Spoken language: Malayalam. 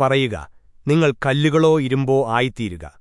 പറയുക നിങ്ങൾ കല്ലുകളോ ഇരുമ്പോ ആയിത്തീരുക.